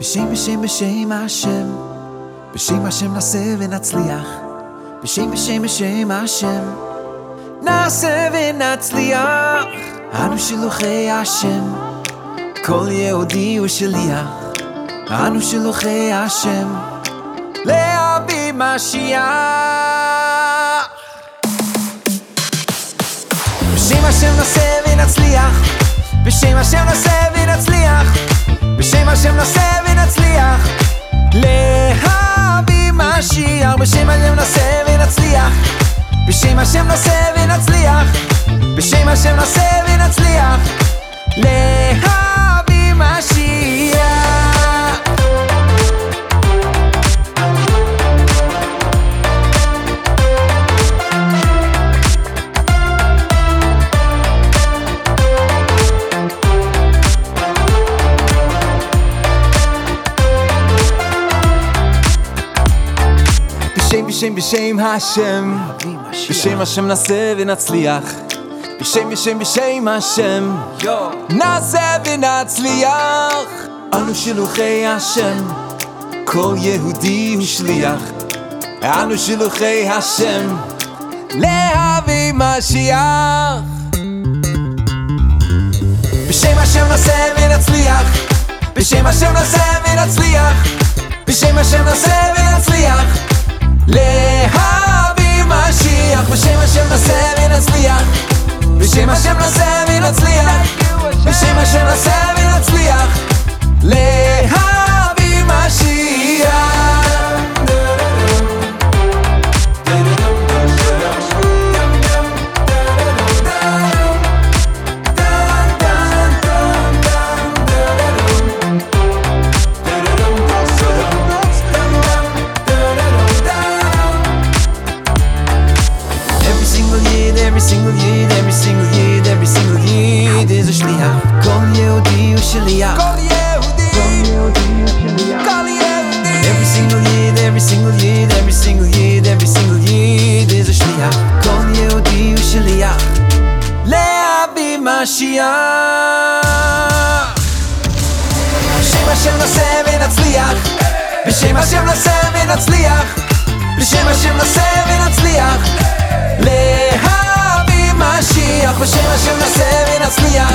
בשם בשם בשם השם. בשם השם נעשה ונצליח. בשם בשם בשם השם. נעשה ונצליח. אנו שלוחי השם. כל יהודי הוא שליח. אנו שלוחי השם. להביא משיח. בשם השם נעשה ונצליח. בשם השם נעשה ונצליח משיח בשם השם נעשה ונצליח. בשם השם נעשה ונצליח. בשם השם נעשה ונצליח בשם בשם השם. בשם השם נעשה ונצליח. בשם בשם בשם השם. נעשה ונצליח. אנו שלוחי השם. כל יהודי הוא שליח. אנו שלוחי השם. להביא משיח. בשם השם נעשה ונצליח. בשם השם נעשה ונצליח. בשם השם נעשה ונצליח להביא משיח every single year, every single year, every single year there's a shliach. כל יהודי הוא שליח. כל יהודי. כל יהודי. Every single year, every single year, every single year, every single year there's a shliach. כל יהודי הוא שליח. להביא משיח. בשם השם נעשה ונצליח. בשם השם נעשה ונצליח. בשם השם נעשה ונצליח. להביא משיח בשם השם נעשה ונצליח.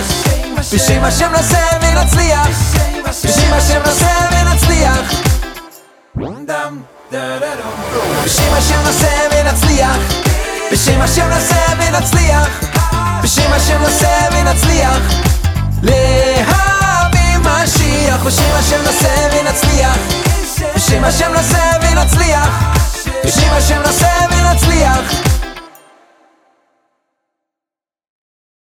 בשם השם נעשה ונצליח. בשם השם נעשה ונצליח. בשם השם נעשה ונצליח. בשם השם נעשה ונצליח. בשם השם נעשה ונצליח. להביא משיח בשם השם נעשה ונצליח. בשם השם נעשה ונצליח. בשם השם נעשה